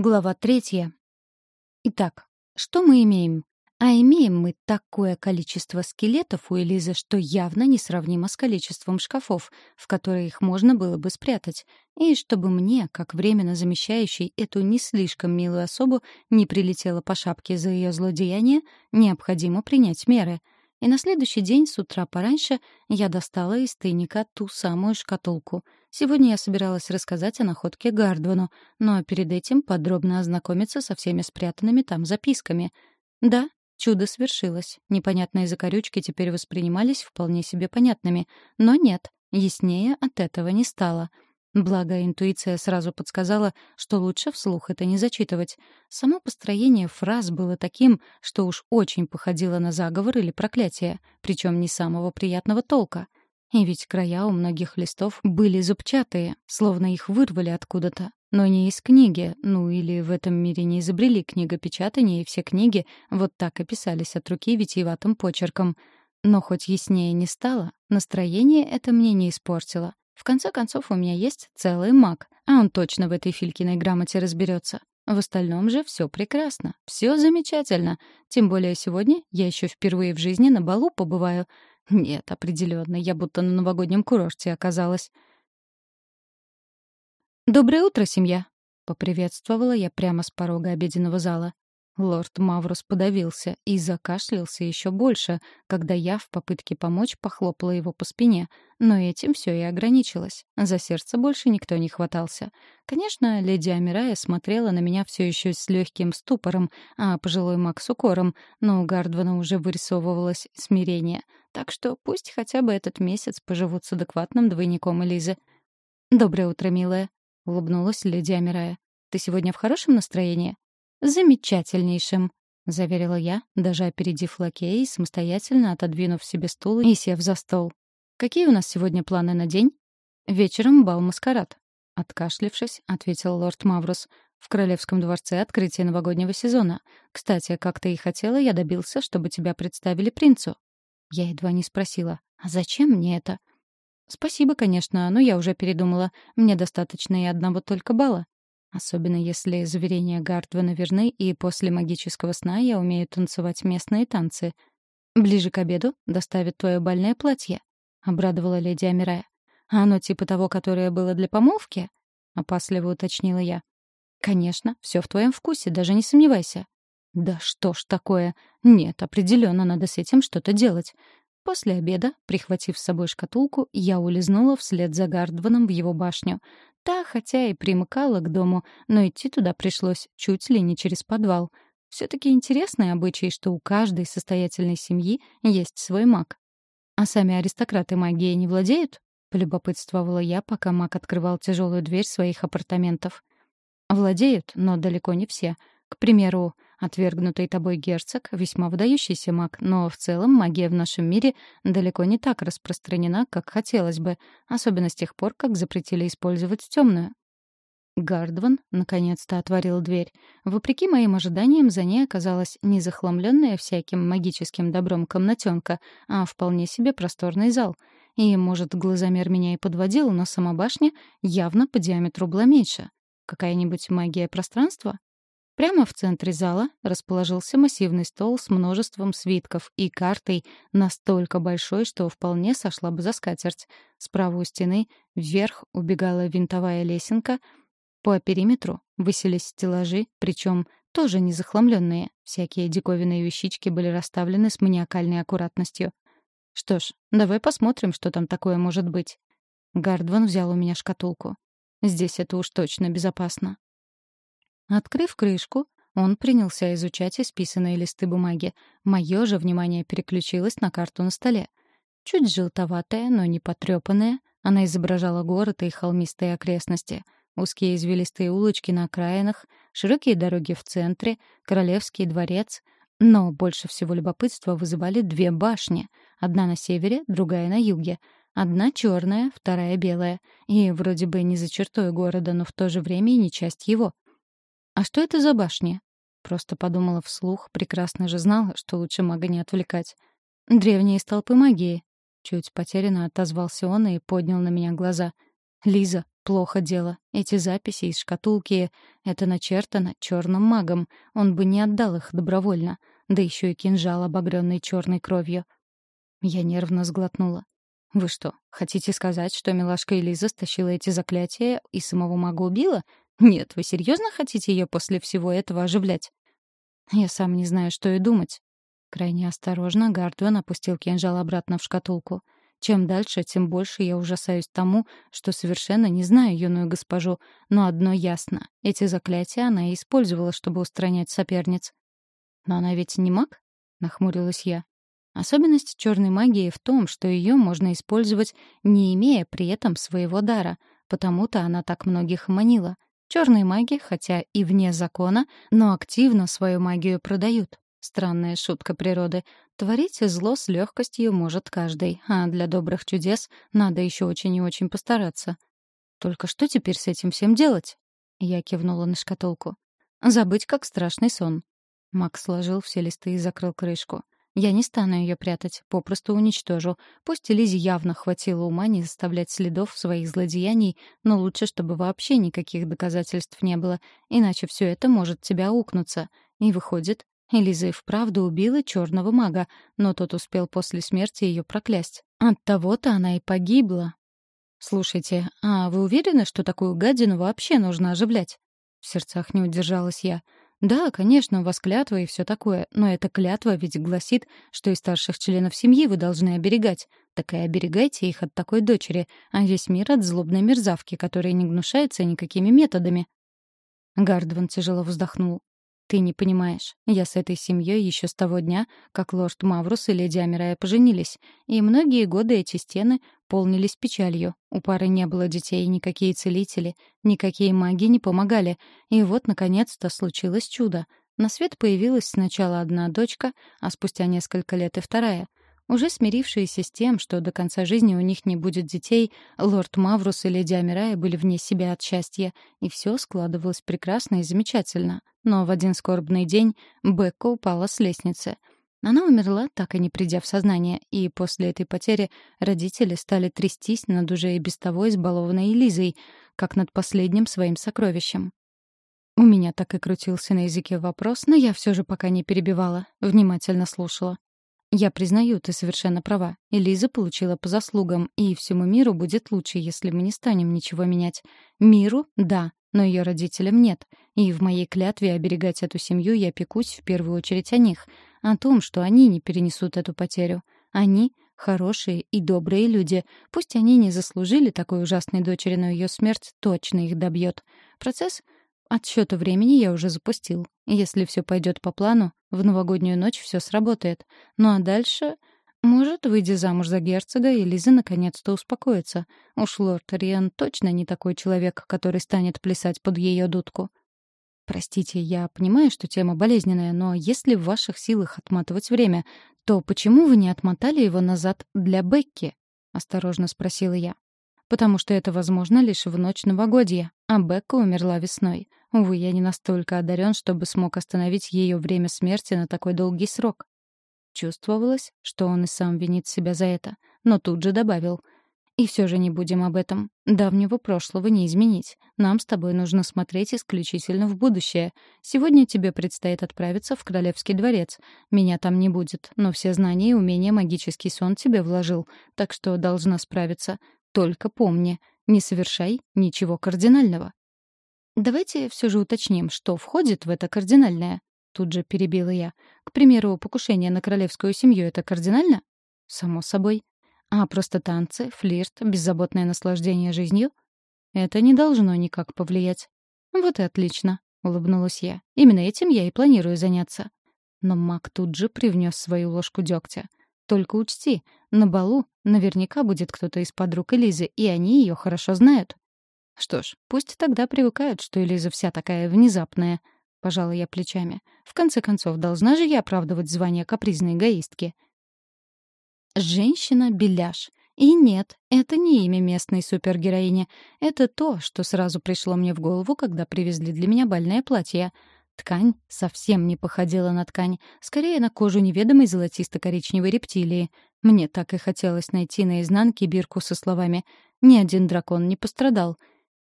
Глава третья. Итак, что мы имеем? А имеем мы такое количество скелетов у Элизы, что явно несравнимо с количеством шкафов, в которые их можно было бы спрятать. И чтобы мне, как временно замещающей эту не слишком милую особу, не прилетело по шапке за ее злодеяние, необходимо принять меры — и на следующий день с утра пораньше я достала из тайника ту самую шкатулку. Сегодня я собиралась рассказать о находке Гардвану, но перед этим подробно ознакомиться со всеми спрятанными там записками. Да, чудо свершилось. Непонятные закорючки теперь воспринимались вполне себе понятными. Но нет, яснее от этого не стало — Благо, интуиция сразу подсказала, что лучше вслух это не зачитывать. Само построение фраз было таким, что уж очень походило на заговор или проклятие, причем не самого приятного толка. И ведь края у многих листов были зубчатые, словно их вырвали откуда-то. Но не из книги, ну или в этом мире не изобрели книгопечатание, и все книги вот так и писались от руки витиеватым почерком. Но хоть яснее не стало, настроение это мне не испортило. В конце концов, у меня есть целый маг, а он точно в этой Филькиной грамоте разберется. В остальном же все прекрасно, все замечательно. Тем более сегодня я еще впервые в жизни на балу побываю. Нет, определенно, я будто на новогоднем курорте оказалась. «Доброе утро, семья!» — поприветствовала я прямо с порога обеденного зала. Лорд Маврус подавился и закашлялся еще больше, когда я в попытке помочь похлопала его по спине, но этим все и ограничилось. За сердце больше никто не хватался. Конечно, леди Амирая смотрела на меня все еще с легким ступором, а пожилой маг с укором, но у Гардвана уже вырисовывалось смирение. Так что пусть хотя бы этот месяц поживут с адекватным двойником Элизы. «Доброе утро, милая», — улыбнулась леди Амирая. «Ты сегодня в хорошем настроении?» «Замечательнейшим», — заверила я, даже опередив лакея и самостоятельно отодвинув себе стул и сев за стол. «Какие у нас сегодня планы на день?» «Вечером бал-маскарад», — откашлившись, ответил лорд Маврус. «В Королевском дворце открытие новогоднего сезона. Кстати, как ты и хотела, я добился, чтобы тебя представили принцу». Я едва не спросила, «А зачем мне это?» «Спасибо, конечно, но я уже передумала. Мне достаточно и одного только бала. Особенно если заверения Гардвана верны, и после магического сна я умею танцевать местные танцы. «Ближе к обеду доставят твое бальное платье», — обрадовала леди Амирая. «А оно типа того, которое было для помолвки?» — опасливо уточнила я. «Конечно, все в твоем вкусе, даже не сомневайся». «Да что ж такое? Нет, определенно надо с этим что-то делать. После обеда, прихватив с собой шкатулку, я улизнула вслед за Гардваном в его башню. Та, хотя и примыкала к дому, но идти туда пришлось чуть ли не через подвал. Все-таки интересный обычай, что у каждой состоятельной семьи есть свой маг. «А сами аристократы магией не владеют?» — полюбопытствовала я, пока маг открывал тяжелую дверь своих апартаментов. «Владеют, но далеко не все. К примеру, Отвергнутый тобой герцог — весьма выдающийся маг, но в целом магия в нашем мире далеко не так распространена, как хотелось бы, особенно с тех пор, как запретили использовать темную. Гардван наконец-то отворил дверь. Вопреки моим ожиданиям, за ней оказалась не захламленная всяким магическим добром комнатенка, а вполне себе просторный зал. И, может, глазомер меня и подводил, но сама башня явно по диаметру была меньше. Какая-нибудь магия пространства? Прямо в центре зала расположился массивный стол с множеством свитков и картой настолько большой, что вполне сошла бы за скатерть. Справа у стены вверх убегала винтовая лесенка. По периметру высились стеллажи, причем тоже не захламленные. Всякие диковинные вещички были расставлены с маниакальной аккуратностью. Что ж, давай посмотрим, что там такое может быть. Гардван взял у меня шкатулку. Здесь это уж точно безопасно. Открыв крышку, он принялся изучать исписанные листы бумаги. Мое же внимание переключилось на карту на столе. Чуть желтоватая, но не потрепанная, она изображала город и холмистые окрестности. Узкие извилистые улочки на окраинах, широкие дороги в центре, королевский дворец. Но больше всего любопытства вызывали две башни. Одна на севере, другая на юге. Одна черная, вторая белая. И вроде бы не за чертой города, но в то же время и не часть его — «А что это за башня?» Просто подумала вслух, прекрасно же знала, что лучше мага не отвлекать. «Древние столпы магии». Чуть потерянно отозвался он и поднял на меня глаза. «Лиза, плохо дело. Эти записи из шкатулки — это начертано черным магом. Он бы не отдал их добровольно. Да еще и кинжал, обогренный черной кровью. Я нервно сглотнула. «Вы что, хотите сказать, что милашка Элиза стащила эти заклятия и самого мага убила? Нет, вы серьезно хотите ее после всего этого оживлять?» «Я сам не знаю, что и думать». Крайне осторожно Гардуэн опустил кинжал обратно в шкатулку — чем дальше, тем больше я ужасаюсь тому, что совершенно не знаю юную госпожу, но одно ясно — эти заклятия она использовала, чтобы устранять соперниц. «Но она ведь не маг?» — нахмурилась я. Особенность черной магии в том, что ее можно использовать, не имея при этом своего дара, потому-то она так многих манила. Черные маги, хотя и вне закона, но активно свою магию продают. Странная шутка природы. Творить зло с легкостью может каждый, а для добрых чудес надо еще очень и очень постараться. Только что теперь с этим всем делать? Я кивнула на шкатулку. Забыть, как страшный сон. Макс сложил все листы и закрыл крышку. Я не стану ее прятать, попросту уничтожу. Пусть Лизе явно хватило ума не заставлять следов своих злодеяний, но лучше, чтобы вообще никаких доказательств не было, иначе все это может тебя укнуться. И выходит, Элиза и вправду убила черного мага, но тот успел после смерти ее проклясть. От того-то она и погибла. «Слушайте, а вы уверены, что такую гадину вообще нужно оживлять?» В сердцах не удержалась я. «Да, конечно, у вас клятва и все такое, но эта клятва ведь гласит, что и старших членов семьи вы должны оберегать. Так и оберегайте их от такой дочери, а весь мир от злобной мерзавки, которая не гнушается никакими методами». Гардван тяжело вздохнул. Ты не понимаешь. Я с этой семьей еще с того дня, как лорд Маврус и леди Амирая поженились, и многие годы эти стены полнились печалью. У пары не было детей, никакие целители, никакие маги не помогали. И вот, наконец-то, случилось чудо. На свет появилась сначала одна дочка, а спустя несколько лет и вторая. Уже смирившиеся с тем, что до конца жизни у них не будет детей, лорд Маврус и леди Амирая были вне себя от счастья, и все складывалось прекрасно и замечательно. Но в один скорбный день Бекка упала с лестницы. Она умерла, так и не придя в сознание, и после этой потери родители стали трястись над уже и без того избалованной Элизой, как над последним своим сокровищем. У меня так и крутился на языке вопрос, но я все же пока не перебивала, внимательно слушала. Я признаю, ты совершенно права. Элиза получила по заслугам, и всему миру будет лучше, если мы не станем ничего менять. Миру — да, но ее родителям нет. И в моей клятве оберегать эту семью я пекусь в первую очередь о них, о том, что они не перенесут эту потерю. Они — хорошие и добрые люди. Пусть они не заслужили такой ужасной дочери, но ее смерть точно их добьет. Процесс Отсчёта времени я уже запустил. Если все пойдет по плану, в новогоднюю ночь все сработает. Ну а дальше... Может, выйдя замуж за герцога, и Лиза наконец-то успокоится. Уж лорд Риан точно не такой человек, который станет плясать под ее дудку. Простите, я понимаю, что тема болезненная, но если в ваших силах отматывать время, то почему вы не отмотали его назад для Бекки? Осторожно спросила я потому что это возможно лишь в ночь новогодья, а Бекка умерла весной. Увы, я не настолько одарен, чтобы смог остановить ее время смерти на такой долгий срок. Чувствовалось, что он и сам винит себя за это, но тут же добавил — и все же не будем об этом. Давнего прошлого не изменить. Нам с тобой нужно смотреть исключительно в будущее. Сегодня тебе предстоит отправиться в Королевский дворец. Меня там не будет, но все знания и умения магический сон тебе вложил, так что должна справиться. Только помни, не совершай ничего кардинального. Давайте все же уточним, что входит в это кардинальное. Тут же перебила я. К примеру, покушение на королевскую семью — это кардинально? Само собой. А просто танцы, флирт, беззаботное наслаждение жизнью? Это не должно никак повлиять. Вот и отлично, — улыбнулась я. Именно этим я и планирую заняться. Но маг тут же привнес свою ложку дегтя. Только учти, на балу наверняка будет кто-то из подруг Элизы, и они ее хорошо знают. Что ж, пусть тогда привыкают, что Элиза вся такая внезапная. Пожала я плечами. В конце концов, должна же я оправдывать звание капризной эгоистки. Женщина-беляш. И нет, это не имя местной супергероини. Это то, что сразу пришло мне в голову, когда привезли для меня бальное платье — Ткань совсем не походила на ткань, скорее на кожу неведомой золотисто-коричневой рептилии. Мне так и хотелось найти на изнанке бирку со словами «Ни один дракон не пострадал».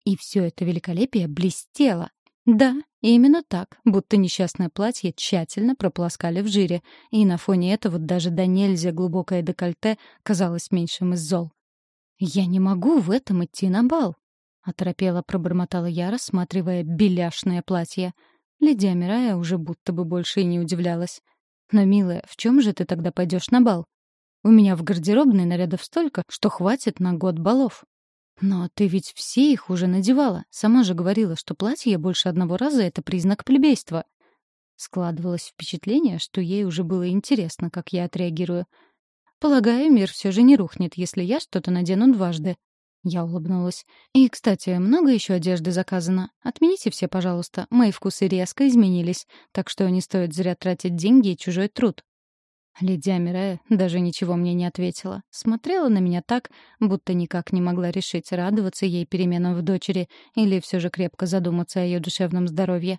И все это великолепие блестело. Да, именно так, будто несчастное платье тщательно прополоскали в жире, и на фоне этого даже до нельзя глубокое декольте казалось меньшим из зол. «Я не могу в этом идти на бал», — оторопела пробормотала я, рассматривая беляшное платье. Лидия Мирая уже будто бы больше и не удивлялась. «Но, милая, в чем же ты тогда пойдешь на бал? У меня в гардеробной нарядов столько, что хватит на год балов». «Но ты ведь все их уже надевала. Сама же говорила, что платье больше одного раза — это признак плебейства». Складывалось впечатление, что ей уже было интересно, как я отреагирую. «Полагаю, мир все же не рухнет, если я что-то надену дважды». Я улыбнулась. «И, кстати, много еще одежды заказано. Отмените все, пожалуйста. Мои вкусы резко изменились, так что не стоит зря тратить деньги и чужой труд». Лидия Мирая даже ничего мне не ответила. Смотрела на меня так, будто никак не могла решить, радоваться ей переменам в дочери или все же крепко задуматься о ее душевном здоровье.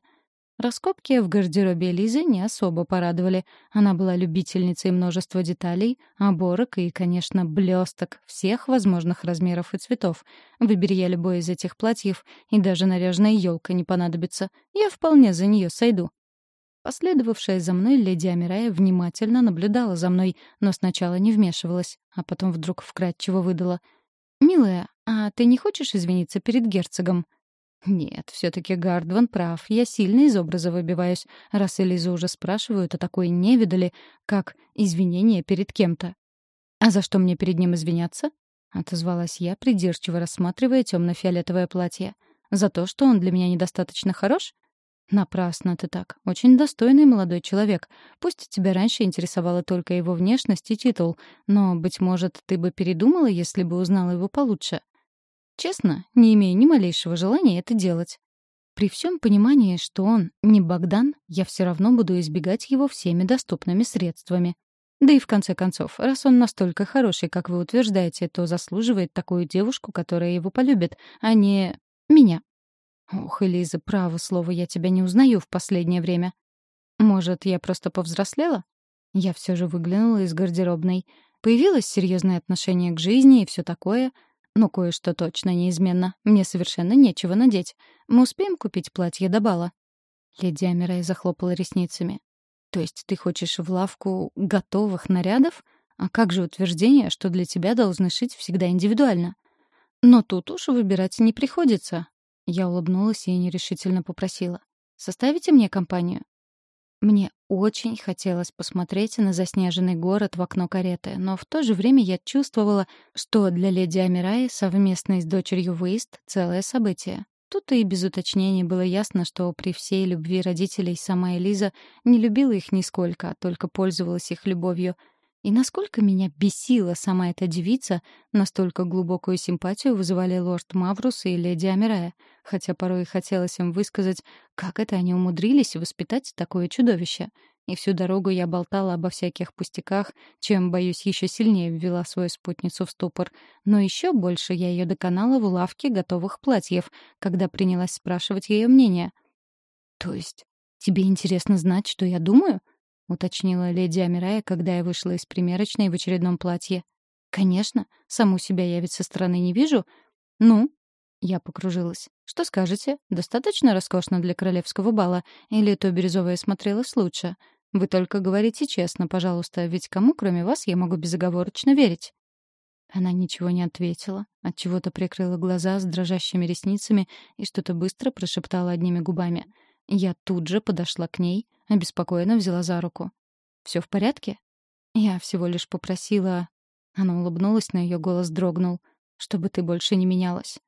Раскопки в гардеробе Лизы не особо порадовали. Она была любительницей множества деталей, оборок и, конечно, блесток всех возможных размеров и цветов. Выбери я любое из этих платьев, и даже наряженная елка не понадобится. Я вполне за нее сойду. Последовавшая за мной леди Амирая внимательно наблюдала за мной, но сначала не вмешивалась, а потом вдруг вкратчиво выдала. «Милая, а ты не хочешь извиниться перед герцогом?» «Нет, все-таки Гардван прав. Я сильно из образа выбиваюсь, раз Элизу уже спрашивают о такой невидали, как извинение перед кем-то». «А за что мне перед ним извиняться?» — отозвалась я, придирчиво рассматривая темно-фиолетовое платье. «За то, что он для меня недостаточно хорош? Напрасно ты так. Очень достойный молодой человек. Пусть тебя раньше интересовала только его внешность и титул, но, быть может, ты бы передумала, если бы узнала его получше. Честно, не имею ни малейшего желания это делать. При всем понимании, что он не Богдан, я все равно буду избегать его всеми доступными средствами. Да и в конце концов, раз он настолько хороший, как вы утверждаете, то заслуживает такую девушку, которая его полюбит, а не меня. Ох, Элиза, право слово, я тебя не узнаю в последнее время. Может, я просто повзрослела? Я все же выглянула из гардеробной. Появилось серьезное отношение к жизни и все такое. Но кое-что точно неизменно. Мне совершенно нечего надеть. Мы успеем купить платье до бала? Леди Амирай захлопала ресницами. То есть ты хочешь в лавку готовых нарядов? А как же утверждение, что для тебя должны шить всегда индивидуально? Но тут уж выбирать не приходится. Я улыбнулась и нерешительно попросила. «Составите мне компанию?» Мне очень хотелось посмотреть на заснеженный город в окно кареты, но в то же время я чувствовала, что для леди Амираи совместный с дочерью выезд — целое событие. Тут и без уточнений было ясно, что при всей любви родителей сама Элиза не любила их нисколько, а только пользовалась их любовью — и насколько меня бесила сама эта девица, настолько глубокую симпатию вызывали лорд Маврус и леди Амирая, хотя порой хотелось им высказать, как это они умудрились воспитать такое чудовище. И всю дорогу я болтала обо всяких пустяках, чем, боюсь, еще сильнее ввела свою спутницу в ступор. Но еще больше я ее доконала в лавке готовых платьев, когда принялась спрашивать ее мнение. «То есть тебе интересно знать, что я думаю?» — уточнила леди Амирая, когда я вышла из примерочной в очередном платье. «Конечно. Саму себя я ведь со стороны не вижу. Ну?» Я покружилась. «Что скажете? Достаточно роскошно для королевского бала? Или то бирюзовое смотрелось лучше? Вы только говорите честно, пожалуйста, ведь кому, кроме вас, я могу безоговорочно верить?» Она ничего не ответила, отчего-то прикрыла глаза с дрожащими ресницами и что-то быстро прошептала одними губами. Я тут же подошла к ней, обеспокоенно взяла за руку. «Все в порядке?» Я всего лишь попросила... Она улыбнулась, но ее голос дрогнул. «Чтобы ты больше не менялась».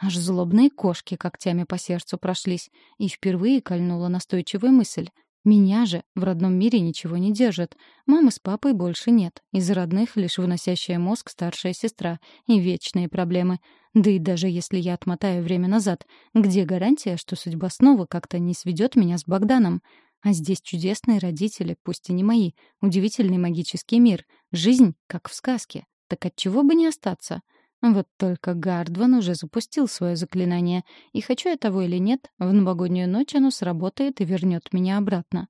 Аж злобные кошки когтями по сердцу прошлись, и впервые кольнула настойчивая мысль. Меня же в родном мире ничего не держит. Мамы с папой больше нет. Из родных лишь выносящая мозг старшая сестра и вечные проблемы. Да и даже если я отмотаю время назад, где гарантия, что судьба снова как-то не сведет меня с Богданом? А здесь чудесные родители, пусть и не мои, удивительный магический мир, жизнь, как в сказке. Так от чего бы не остаться? Вот только Гардван уже запустил свое заклинание, и хочу я того или нет, в новогоднюю ночь оно сработает и вернет меня обратно.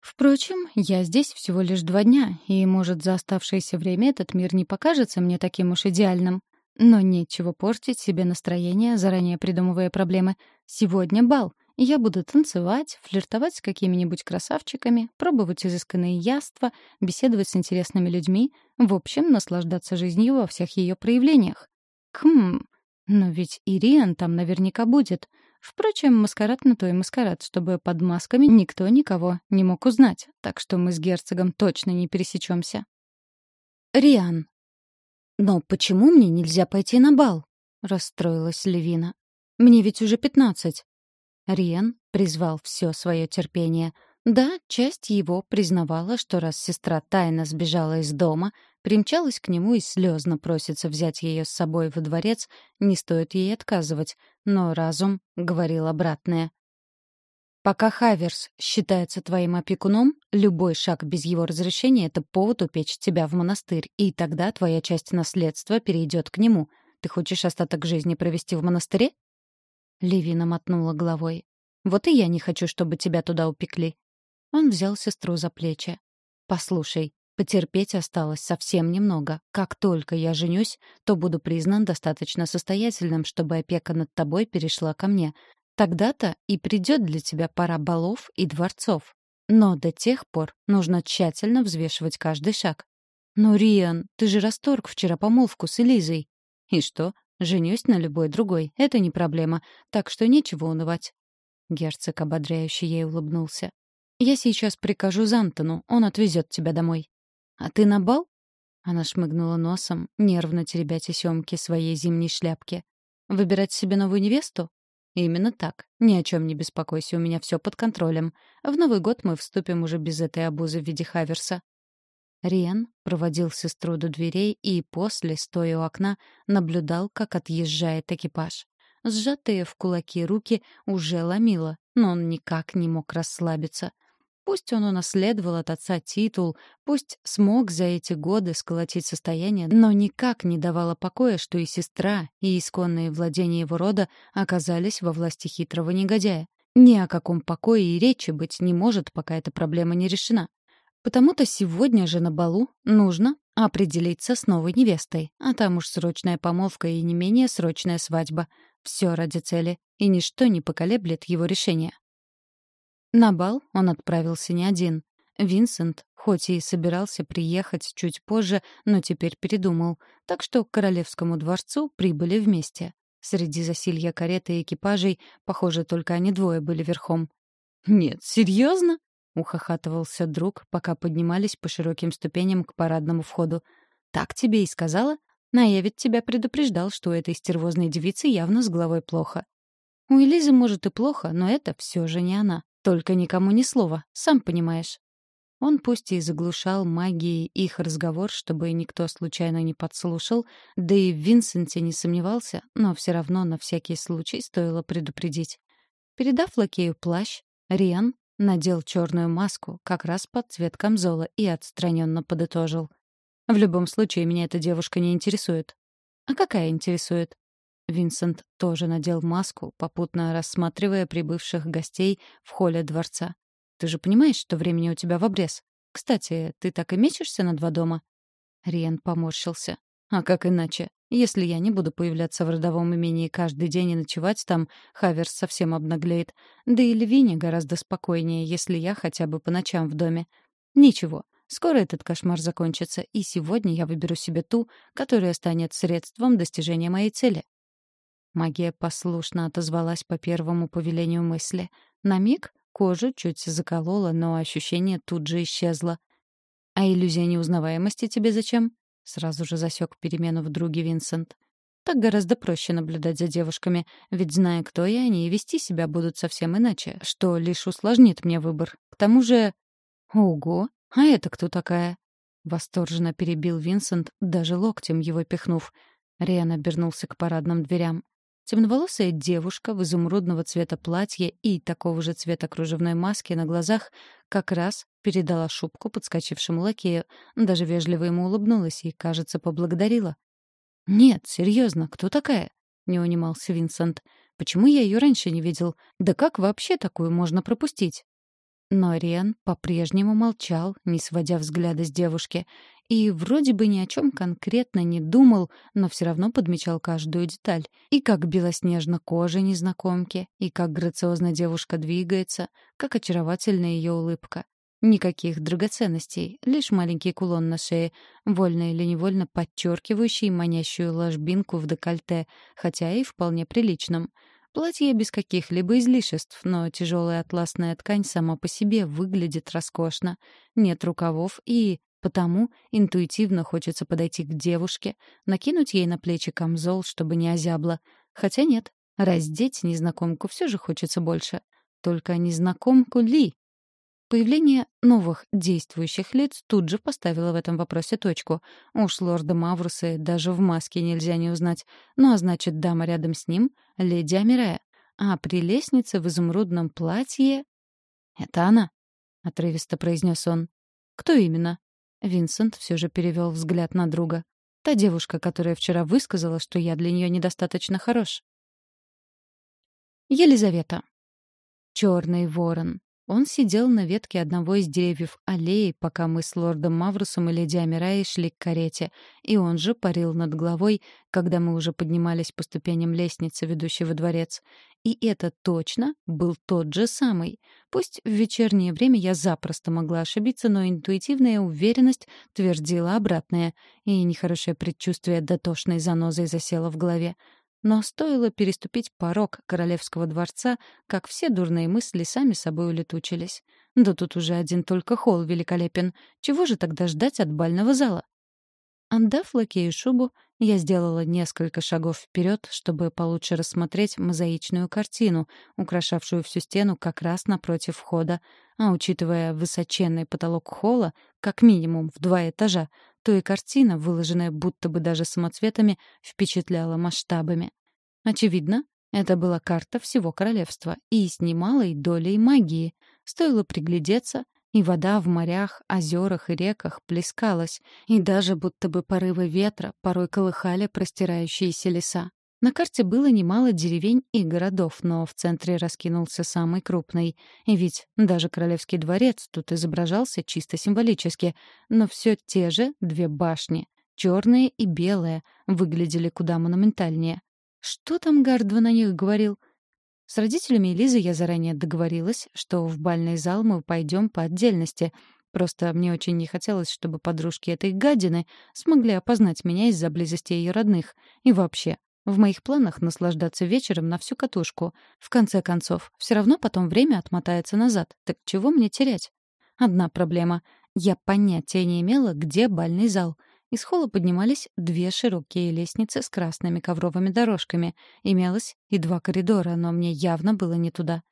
Впрочем, я здесь всего лишь два дня, и, может, за оставшееся время этот мир не покажется мне таким уж идеальным. Но нечего портить себе настроение, заранее придумывая проблемы. Сегодня бал. Я буду танцевать, флиртовать с какими-нибудь красавчиками, пробовать изысканные яства, беседовать с интересными людьми, в общем, наслаждаться жизнью во всех ее проявлениях. Хм, но ведь Ириан там наверняка будет. Впрочем, маскарад на то и маскарад, чтобы под масками никто никого не мог узнать, так что мы с герцогом точно не пересечемся. Риан. «Но почему мне нельзя пойти на бал?» — расстроилась Левина. «Мне ведь уже пятнадцать». Риан призвал все свое терпение. Да, часть его признавала, что раз сестра тайно сбежала из дома, примчалась к нему и слезно просится взять ее с собой во дворец, не стоит ей отказывать, но разум говорил обратное. Пока Хаверс считается твоим опекуном, любой шаг без его разрешения — это повод упечь тебя в монастырь, и тогда твоя часть наследства перейдет к нему. Ты хочешь остаток жизни провести в монастыре?» Левина мотнула головой. «Вот и я не хочу, чтобы тебя туда упекли». Он взял сестру за плечи. «Послушай, потерпеть осталось совсем немного. Как только я женюсь, то буду признан достаточно состоятельным, чтобы опека над тобой перешла ко мне. Тогда-то и придет для тебя пора балов и дворцов. Но до тех пор нужно тщательно взвешивать каждый шаг. «Ну, Риан, ты же расторг вчера помолвку с Элизой». «И что? Женюсь на любой другой. Это не проблема. Так что нечего унывать». Герцог ободряюще ей улыбнулся. «Я сейчас прикажу Зантону, он отвезет тебя домой». «А ты на бал?» Она шмыгнула носом, нервно теребя тесемки своей зимней шляпки. «Выбирать себе новую невесту?» Именно так. Ни о чем не беспокойся, у меня все под контролем. В Новый год мы вступим уже без этой обузы в виде хаверса. Риен проводил сестру до дверей и после, стоя у окна, наблюдал, как отъезжает экипаж. Сжатые в кулаки руки уже ломило, но он никак не мог расслабиться — Пусть он унаследовал от отца титул, пусть смог за эти годы сколотить состояние, но никак не давало покоя, что и сестра, и исконные владения его рода оказались во власти хитрого негодяя. Ни о каком покое и речи быть не может, пока эта проблема не решена. Потому-то сегодня же на балу нужно определиться с новой невестой, а там уж срочная помолвка и не менее срочная свадьба. Все ради цели, и ничто не поколеблет его решение. На бал он отправился не один. Винсент, хоть и собирался приехать чуть позже, но теперь передумал, так что к королевскому дворцу прибыли вместе. Среди засилья кареты и экипажей, похоже, только они двое были верхом. «Нет, серьезно?» — ухахатывался друг, пока поднимались по широким ступеням к парадному входу. «Так тебе и сказала? А я ведь тебя предупреждал, что у этой стервозной девицы явно с головой плохо». У Элизы, может, и плохо, но это все же не она. Только никому ни слова, сам понимаешь. Он пусть и заглушал магией их разговор, чтобы никто случайно не подслушал, да и в Винсенте не сомневался, но все равно на всякий случай стоило предупредить. Передав лакею плащ, Риан надел черную маску как раз под цвет камзола и отстраненно подытожил. «В любом случае, меня эта девушка не интересует». «А какая интересует?» Винсент тоже надел маску, попутно рассматривая прибывших гостей в холле дворца. «Ты же понимаешь, что времени у тебя в обрез? Кстати, ты так и мечешься на два дома?» Риен поморщился. «А как иначе? Если я не буду появляться в родовом имении каждый день и ночевать там, Хаверс совсем обнаглеет. Да и Львине гораздо спокойнее, если я хотя бы по ночам в доме. Ничего, скоро этот кошмар закончится, и сегодня я выберу себе ту, которая станет средством достижения моей цели. Магия послушно отозвалась по первому повелению мысли. На миг кожу чуть заколола, но ощущение тут же исчезло. «А иллюзия неузнаваемости тебе зачем?» Сразу же засек перемену в друге Винсент. «Так гораздо проще наблюдать за девушками, ведь, зная, кто я, они и вести себя будут совсем иначе, что лишь усложнит мне выбор. К тому же...» «Ого! А это кто такая?» Восторженно перебил Винсент, даже локтем его пихнув. Риан обернулся к парадным дверям. Темноволосая девушка в изумрудного цвета платье и такого же цвета кружевной маски на глазах как раз передала шубку подскочившему лакею, даже вежливо ему улыбнулась и, кажется, поблагодарила. «Нет, серьезно, кто такая?» — не унимался Винсент. «Почему я ее раньше не видел? Да как вообще такую можно пропустить?» Но Риан по-прежнему молчал, не сводя взгляда с девушки. И вроде бы ни о чем конкретно не думал, но все равно подмечал каждую деталь. И как белоснежна кожа незнакомки, и как грациозно девушка двигается, как очаровательна ее улыбка. Никаких драгоценностей, лишь маленький кулон на шее, вольно или невольно подчеркивающий манящую ложбинку в декольте, хотя и вполне приличном. Платье без каких-либо излишеств, но тяжелая атласная ткань сама по себе выглядит роскошно. Нет рукавов и Потому интуитивно хочется подойти к девушке, накинуть ей на плечи камзол, чтобы не озябло. Хотя нет, раздеть незнакомку все же хочется больше. Только незнакомку ли? Появление новых действующих лиц тут же поставило в этом вопросе точку. Уж лорда Мавруса даже в маске нельзя не узнать. Ну а значит, дама рядом с ним — леди Амирая. А при лестнице в изумрудном платье... «Это она», — отрывисто произнес он. «Кто именно?» Винсент все же перевел взгляд на друга. Та девушка, которая вчера высказала, что я для нее недостаточно хорош. Елизавета. Черный ворон. Он сидел на ветке одного из деревьев аллеи, пока мы с лордом Маврусом и леди Амираей шли к карете, и он же парил над головой, когда мы уже поднимались по ступеням лестницы, ведущей во дворец. И это точно был тот же самый. Пусть в вечернее время я запросто могла ошибиться, но интуитивная уверенность твердила обратное, и нехорошее предчувствие дотошной занозой засело в голове. Но стоило переступить порог королевского дворца, как все дурные мысли сами собой улетучились. Да тут уже один только холл великолепен. Чего же тогда ждать от бального зала? Отдав лакею шубу, я сделала несколько шагов вперед, чтобы получше рассмотреть мозаичную картину, украшавшую всю стену как раз напротив входа. А учитывая высоченный потолок холла, как минимум в два этажа, то и картина, выложенная будто бы даже самоцветами, впечатляла масштабами. Очевидно, это была карта всего королевства и с немалой долей магии. Стоило приглядеться, и вода в морях, озерах и реках плескалась, и даже будто бы порывы ветра порой колыхали простирающиеся леса. На карте было немало деревень и городов, но в центре раскинулся самый крупный. И ведь даже королевский дворец тут изображался чисто символически, но все те же две башни, черные и белые, выглядели куда монументальнее. Что там Гардва на них говорил? С родителями Элизы я заранее договорилась, что в бальный зал мы пойдем по отдельности. Просто мне очень не хотелось, чтобы подружки этой гадины смогли опознать меня из-за близости ее родных. И вообще, в моих планах наслаждаться вечером на всю катушку. В конце концов, все равно потом время отмотается назад. Так чего мне терять? Одна проблема. Я понятия не имела, где бальный зал. Из холла поднимались две широкие лестницы с красными ковровыми дорожками. Имелось и два коридора, но мне явно было не туда.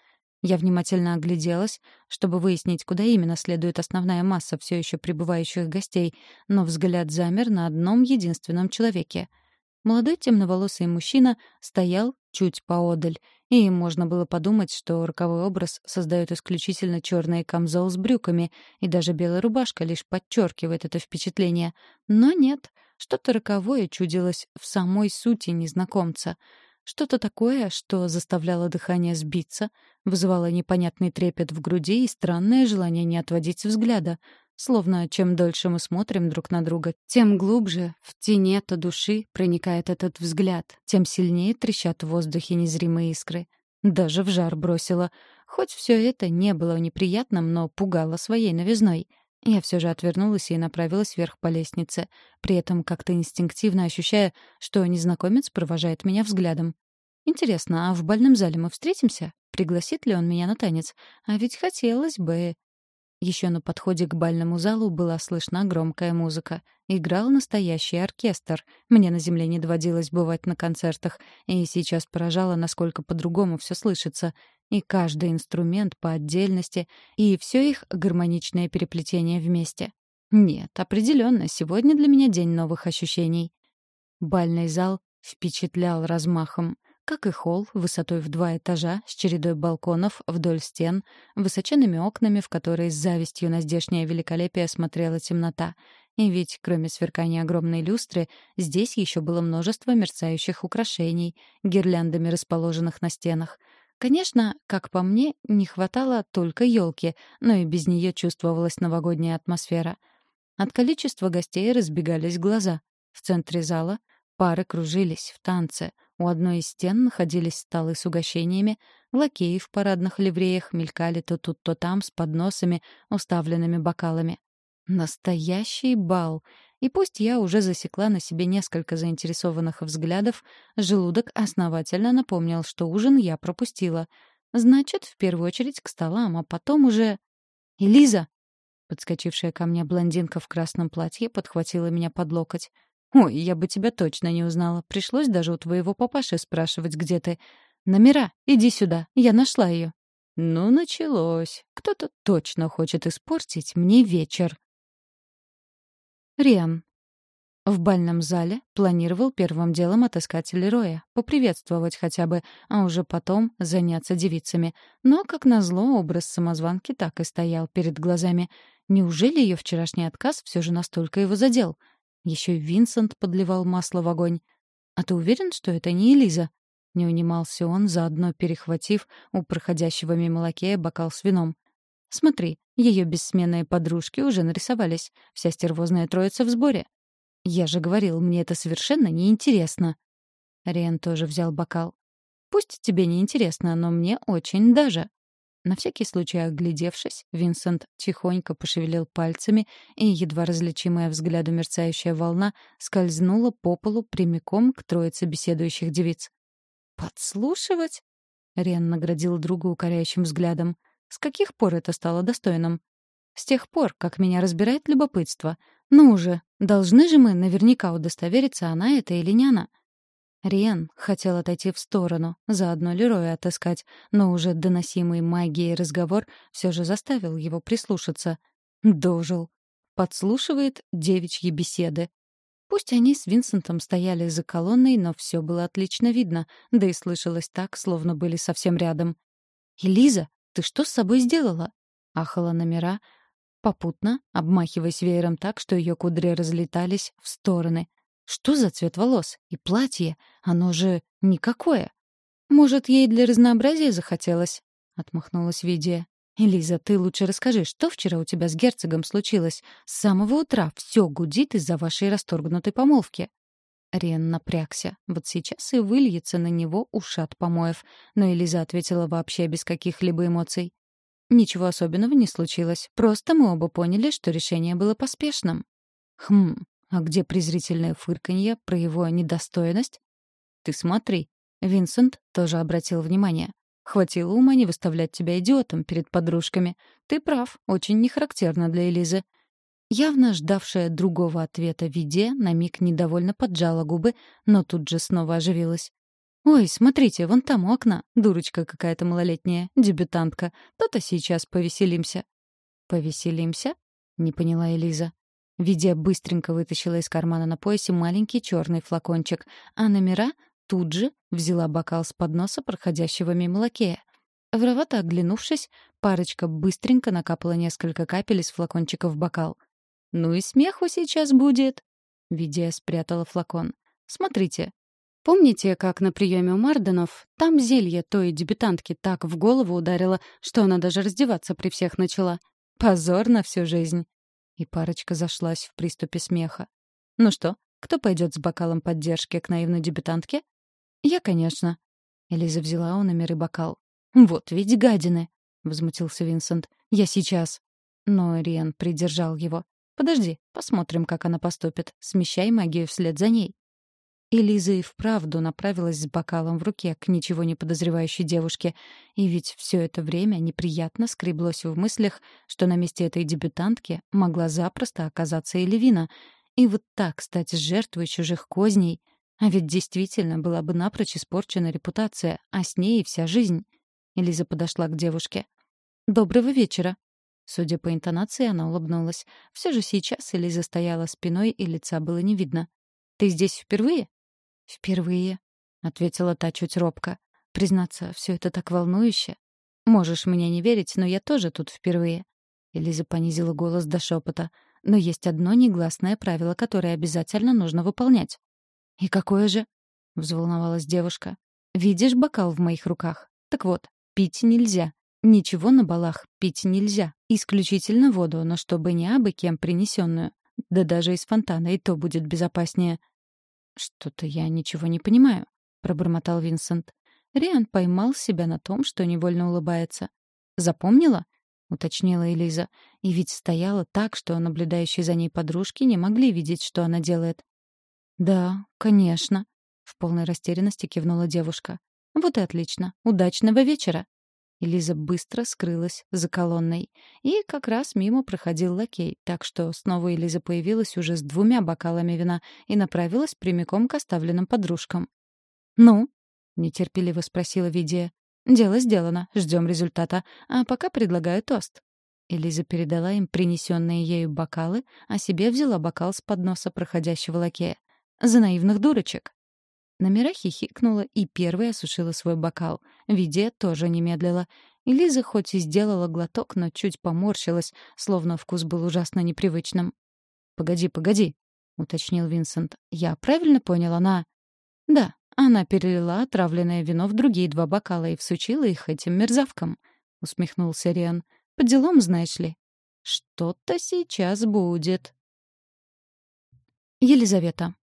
Я внимательно огляделась, чтобы выяснить, куда именно следует основная масса все еще прибывающих гостей, но взгляд замер на одном единственном человеке — Молодой темноволосый мужчина стоял чуть поодаль, и можно было подумать, что роковой образ создает исключительно черный камзол с брюками, и даже белая рубашка лишь подчеркивает это впечатление. Но нет, что-то роковое чудилось в самой сути незнакомца. Что-то такое, что заставляло дыхание сбиться, вызывало непонятный трепет в груди и странное желание не отводить взгляда — Словно чем дольше мы смотрим друг на друга, тем глубже в тени то души проникает этот взгляд, тем сильнее трещат в воздухе незримые искры. Даже в жар бросило. Хоть все это не было неприятным, но пугало своей новизной. Я все же отвернулась и направилась вверх по лестнице, при этом как-то инстинктивно ощущая, что незнакомец провожает меня взглядом. Интересно, а в бальном зале мы встретимся? Пригласит ли он меня на танец? А ведь хотелось бы. Еще на подходе к бальному залу была слышна громкая музыка. Играл настоящий оркестр. Мне на земле не доводилось бывать на концертах, и сейчас поражало, насколько по-другому все слышится. И каждый инструмент по отдельности, и все их гармоничное переплетение вместе. Нет, определенно, сегодня для меня день новых ощущений. Бальный зал впечатлял размахом как и холл высотой в два этажа с чередой балконов вдоль стен, высоченными окнами, в которые с завистью на здешнее великолепие смотрела темнота. И ведь, кроме сверкания огромной люстры, здесь еще было множество мерцающих украшений, гирляндами расположенных на стенах. Конечно, как по мне, не хватало только елки, но и без нее чувствовалась новогодняя атмосфера — От количества гостей разбегались глаза. В центре зала пары кружились в танце. У одной из стен находились столы с угощениями, лакеи в парадных ливреях мелькали то тут, то там с подносами, уставленными бокалами. Настоящий бал! И пусть я уже засекла на себе несколько заинтересованных взглядов, желудок основательно напомнил, что ужин я пропустила. Значит, в первую очередь к столам, а потом уже... «Элиза!» Подскочившая ко мне блондинка в красном платье подхватила меня под локоть. «Ой, я бы тебя точно не узнала. Пришлось даже у твоего папаши спрашивать, где ты. Номера, иди сюда, я нашла ее». «Ну, началось. Кто-то точно хочет испортить мне вечер». Риан. В бальном зале планировал первым делом отыскать Лероя, поприветствовать хотя бы, а уже потом заняться девицами. Но, как назло, образ самозванки так и стоял перед глазами. Неужели ее вчерашний отказ все же настолько его задел? Еще и Винсент подливал масло в огонь. «А ты уверен, что это не Элиза?» Не унимался он, заодно перехватив у проходящего мимо лакея бокал с вином. «Смотри, ее бессменные подружки уже нарисовались. Вся стервозная троица в сборе. Я же говорил, мне это совершенно неинтересно. Риан тоже взял бокал. Пусть тебе не интересно, но мне очень даже. На всякий случай оглядевшись, Винсент тихонько пошевелил пальцами, и едва различимая взгляду мерцающая волна скользнула по полу прямиком к троице беседующих девиц. «Подслушивать?» — Рен наградил друга укоряющим взглядом. «С каких пор это стало достойным?» «С тех пор, как меня разбирает любопытство. Ну уже, должны же мы наверняка удостовериться, она это или не она». Риен хотел отойти в сторону, заодно Лероя отыскать, но уже доносимый магией разговор все же заставил его прислушаться. Дожил. Подслушивает девичьи беседы. Пусть они с Винсентом стояли за колонной, но все было отлично видно, да и слышалось так, словно были совсем рядом. «Элиза, ты что с собой сделала?» — ахала номера, попутно обмахиваясь веером так, что ее кудри разлетались в стороны — что за цвет волос? И платье? Оно же никакое. Может, ей для разнообразия захотелось? Отмахнулась Видия. «Элиза, ты лучше расскажи, что вчера у тебя с герцогом случилось? С самого утра все гудит из-за вашей расторгнутой помолвки». Рен напрягся. Вот сейчас и выльется на него ушат помоев. Но Элиза ответила вообще без каких-либо эмоций. «Ничего особенного не случилось. Просто мы оба поняли, что решение было поспешным». «Хм, а где презрительное фырканье про его недостойность? Ты смотри. Винсент тоже обратил внимание. Хватило ума не выставлять тебя идиотом перед подружками. Ты прав, очень нехарактерно для Элизы. Явно ждавшая другого ответа Виде на миг недовольно поджала губы, но тут же снова оживилась. «Ой, смотрите, вон там окна. Дурочка какая-то малолетняя, дебютантка. То-то сейчас повеселимся». «Повеселимся?» — не поняла Элиза. Видя быстренько вытащила из кармана на поясе маленький черный флакончик, а номера тут же взяла бокал с подноса проходящего мимо лакея. Воровато оглянувшись, парочка быстренько накапала несколько капель из флакончика в бокал. «Ну и смеху сейчас будет!» Видия спрятала флакон. «Смотрите. Помните, как на приеме у Марденов там зелье той дебютантки так в голову ударило, что она даже раздеваться при всех начала? Позор на всю жизнь!» И парочка зашлась в приступе смеха. «Ну что, кто пойдет с бокалом поддержки к наивной дебютантке?» «Я, конечно». Элиза взяла у номеры бокал. «Вот ведь гадины!» — возмутился Винсент. «Я сейчас». Но Риан придержал его. «Подожди, посмотрим, как она поступит. Смещай магию вслед за ней». И Лиза и вправду направилась с бокалом в руке к ничего не подозревающей девушке. И ведь все это время неприятно скреблось в мыслях, что на месте этой дебютантки могла запросто оказаться и Левина. И вот так стать жертвой чужих козней. А ведь действительно была бы напрочь испорчена репутация, а с ней и вся жизнь. Элиза подошла к девушке. «Доброго вечера». Судя по интонации, она улыбнулась. Все же сейчас Элиза стояла спиной, и лица было не видно. «Ты здесь впервые?» «Впервые», — ответила та чуть робко. «Признаться, все это так волнующе. Можешь мне не верить, но я тоже тут впервые». Элиза понизила голос до шепота. «Но есть одно негласное правило, которое обязательно нужно выполнять». «И какое же?» — взволновалась девушка. «Видишь бокал в моих руках? Так вот, пить нельзя. Ничего на балах пить нельзя. Исключительно воду, но чтобы не абы кем принесенную. Да даже из фонтана и то будет безопаснее. «Что-то я ничего не понимаю», — пробормотал Винсент. Риан поймал себя на том, что невольно улыбается. «Запомнила?» — уточнила Элиза. И ведь стояла так, что наблюдающие за ней подружки не могли видеть, что она делает. «Да, конечно», — в полной растерянности кивнула девушка. «Вот и отлично. Удачного вечера!» Элиза быстро скрылась за колонной. И как раз мимо проходил лакей, так что снова Элиза появилась уже с двумя бокалами вина и направилась прямиком к оставленным подружкам. «Ну?» — нетерпеливо спросила Видия. «Дело сделано. Ждем результата. А пока предлагаю тост». Элиза передала им принесенные ею бокалы, а себе взяла бокал с подноса проходящего лакея. «За наивных дурочек!» Намира хихикнула и первой осушила свой бокал. Видия тоже не медлила. Элиза хоть и сделала глоток, но чуть поморщилась, словно вкус был ужасно непривычным. «Погоди, погоди», — уточнил Винсент. «Я правильно понял, она...» «Да, она перелила отравленное вино в другие два бокала и всучила их этим мерзавкам», — усмехнулся Риан. «По делам, знаешь ли». «Что-то сейчас будет». Елизавета.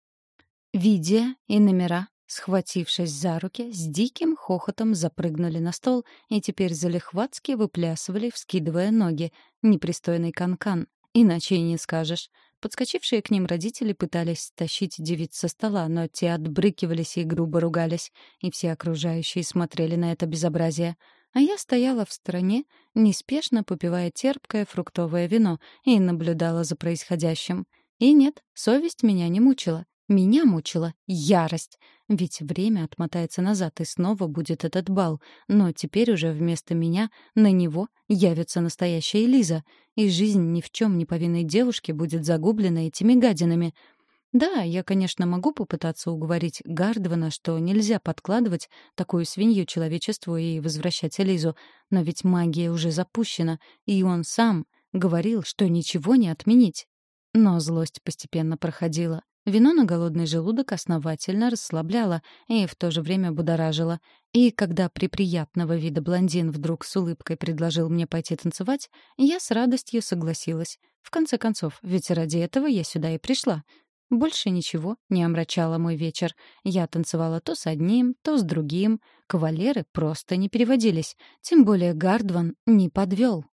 Видя и номера, схватившись за руки, с диким хохотом запрыгнули на стол и теперь залихватски выплясывали, вскидывая ноги. Непристойный канкан. -кан. Иначе и не скажешь. Подскочившие к ним родители пытались стащить девиц со стола, но те отбрыкивались и грубо ругались, и все окружающие смотрели на это безобразие. А я стояла в стороне, неспешно попивая терпкое фруктовое вино, и наблюдала за происходящим. И нет, совесть меня не мучила. Меня мучила ярость. Ведь время отмотается назад, и снова будет этот бал. Но теперь уже вместо меня на него явится настоящая Лиза. И жизнь ни в чем не повинной девушки будет загублена этими гадинами. Да, я, конечно, могу попытаться уговорить Гардвана, что нельзя подкладывать такую свинью человечеству и возвращать Элизу. Но ведь магия уже запущена, и он сам говорил, что ничего не отменить. Но злость постепенно проходила. Вино на голодный желудок основательно расслабляло и в то же время будоражило. И когда при приятного вида блондин вдруг с улыбкой предложил мне пойти танцевать, я с радостью согласилась. В конце концов, ведь ради этого я сюда и пришла. Больше ничего не омрачало мой вечер. Я танцевала то с одним, то с другим. Кавалеры просто не переводились. Тем более Гардван не подвел.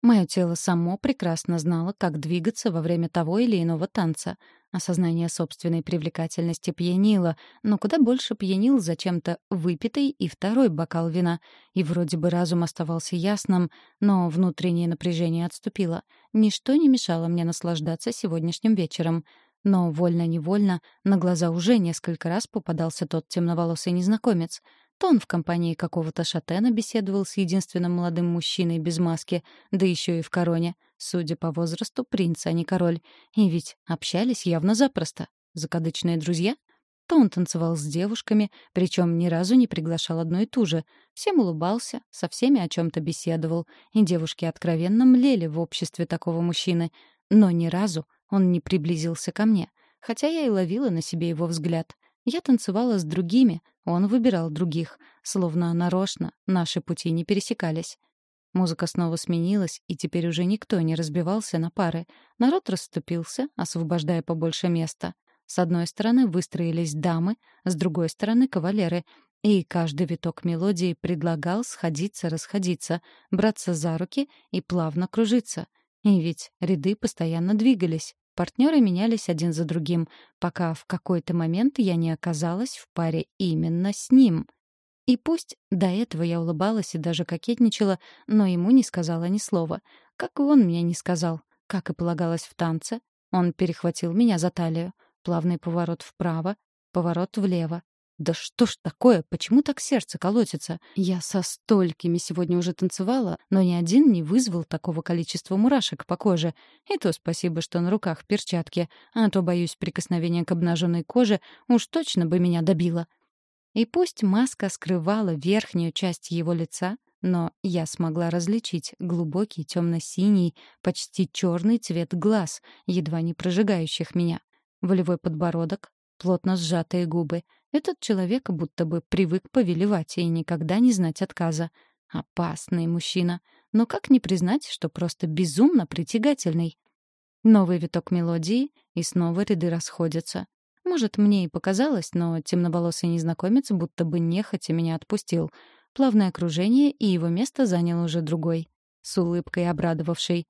Мое тело само прекрасно знало, как двигаться во время того или иного танца. Осознание собственной привлекательности пьянило, но куда больше пьянил зачем-то выпитый и второй бокал вина. И вроде бы разум оставался ясным, но внутреннее напряжение отступило. Ничто не мешало мне наслаждаться сегодняшним вечером. Но вольно-невольно на глаза уже несколько раз попадался тот темноволосый незнакомец — то он в компании какого-то шатена беседовал с единственным молодым мужчиной без маски, да еще и в короне. Судя по возрасту, принц, а не король. И ведь общались явно запросто. Закадычные друзья? То он танцевал с девушками, причем ни разу не приглашал одну и ту же. Всем улыбался, со всеми о чем-то беседовал, и девушки откровенно млели в обществе такого мужчины. Но ни разу он не приблизился ко мне, хотя я и ловила на себе его взгляд. Я танцевала с другими, он выбирал других, словно нарочно наши пути не пересекались. Музыка снова сменилась, и теперь уже никто не разбивался на пары. Народ расступился, освобождая побольше места. С одной стороны выстроились дамы, с другой стороны — кавалеры. И каждый виток мелодии предлагал сходиться-расходиться, браться за руки и плавно кружиться. И ведь ряды постоянно двигались. Партнеры менялись один за другим, пока в какой-то момент я не оказалась в паре именно с ним. И пусть до этого я улыбалась и даже кокетничала, но ему не сказала ни слова. Как и он мне не сказал. Как и полагалось в танце, он перехватил меня за талию. Плавный поворот вправо, поворот влево. Да что ж такое? Почему так сердце колотится? Я со столькими сегодня уже танцевала, но ни один не вызвал такого количества мурашек по коже. И то спасибо, что на руках перчатки, а то, боюсь, прикосновение к обнаженной коже уж точно бы меня добило. И пусть маска скрывала верхнюю часть его лица, но я смогла различить глубокий темно-синий, почти черный цвет глаз, едва не прожигающих меня. Волевой подбородок, плотно сжатые губы. Этот человек будто бы привык повелевать и никогда не знать отказа. Опасный мужчина. Но как не признать, что просто безумно притягательный? Новый виток мелодии, и снова ряды расходятся. Может, мне и показалось, но темноволосый незнакомец будто бы нехотя меня отпустил. Плавное окружение, и его место занял уже другой. С улыбкой обрадовавший.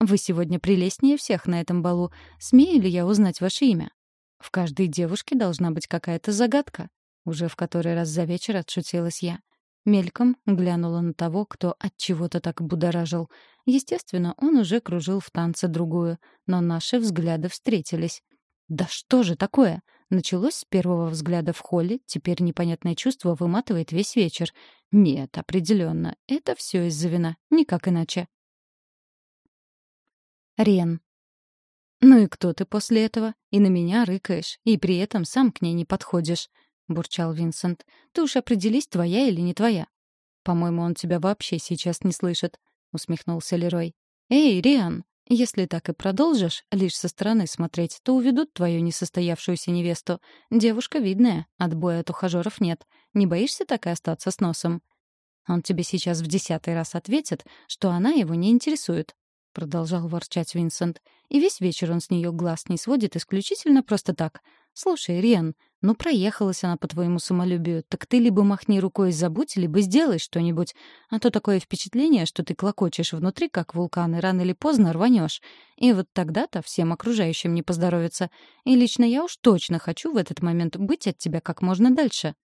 «Вы сегодня прелестнее всех на этом балу. Смею ли я узнать ваше имя?» В каждой девушке должна быть какая-то загадка. Уже в который раз за вечер отшутилась я. Мельком глянула на того, кто от чего-то так будоражил. Естественно, он уже кружил в танце другую, но наши взгляды встретились. Да что же такое? Началось с первого взгляда в холле, теперь непонятное чувство выматывает весь вечер. Нет, определенно, это все из-за вина, никак иначе. Рен. «Ну и кто ты после этого? И на меня рыкаешь, и при этом сам к ней не подходишь», — бурчал Винсент. «Ты уж определись, твоя или не твоя». «По-моему, он тебя вообще сейчас не слышит», — усмехнулся Лерой. «Эй, Риан, если так и продолжишь лишь со стороны смотреть, то уведут твою несостоявшуюся невесту. Девушка видная, отбоя от ухажеров нет. Не боишься так и остаться с носом?» «Он тебе сейчас в десятый раз ответит, что она его не интересует», — продолжал ворчать Винсент. «И весь вечер он с нее глаз не сводит исключительно просто так. Слушай, Риан, ну проехалась она по твоему самолюбию, так ты либо махни рукой и забудь, либо сделай что-нибудь. А то такое впечатление, что ты клокочешь внутри, как вулкан, и рано или поздно рванешь. И вот тогда-то всем окружающим не поздоровится. И лично я уж точно хочу в этот момент быть от тебя как можно дальше».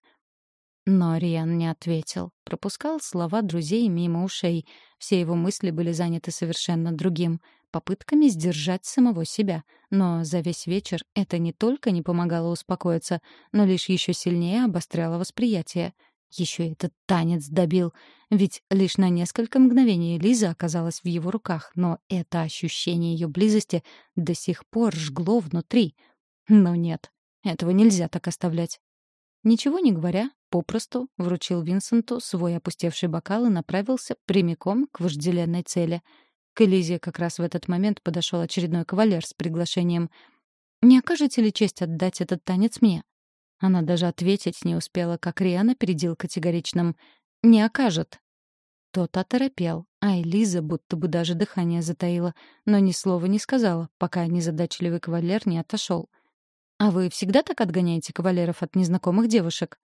Но Риан не ответил, пропускал слова друзей мимо ушей. Все его мысли были заняты совершенно другим — попытками сдержать самого себя. Но за весь вечер это не только не помогало успокоиться, но лишь еще сильнее обостряло восприятие. Еще этот танец добил. Ведь лишь на несколько мгновений Лиза оказалась в его руках, но это ощущение ее близости до сих пор жгло внутри. Но нет, этого нельзя так оставлять. Ничего не говоря, попросту вручил Винсенту свой опустевший бокал и направился прямиком к вожделенной цели. К Элизе как раз в этот момент подошел очередной кавалер с приглашением. «Не окажете ли честь отдать этот танец мне?» Она даже ответить не успела, как Риан опередил категоричным «Не окажет». Тот оторопел, а Элиза будто бы даже дыхание затаила, но ни слова не сказала, пока незадачливый кавалер не отошел. «А вы всегда так отгоняете кавалеров от незнакомых девушек?»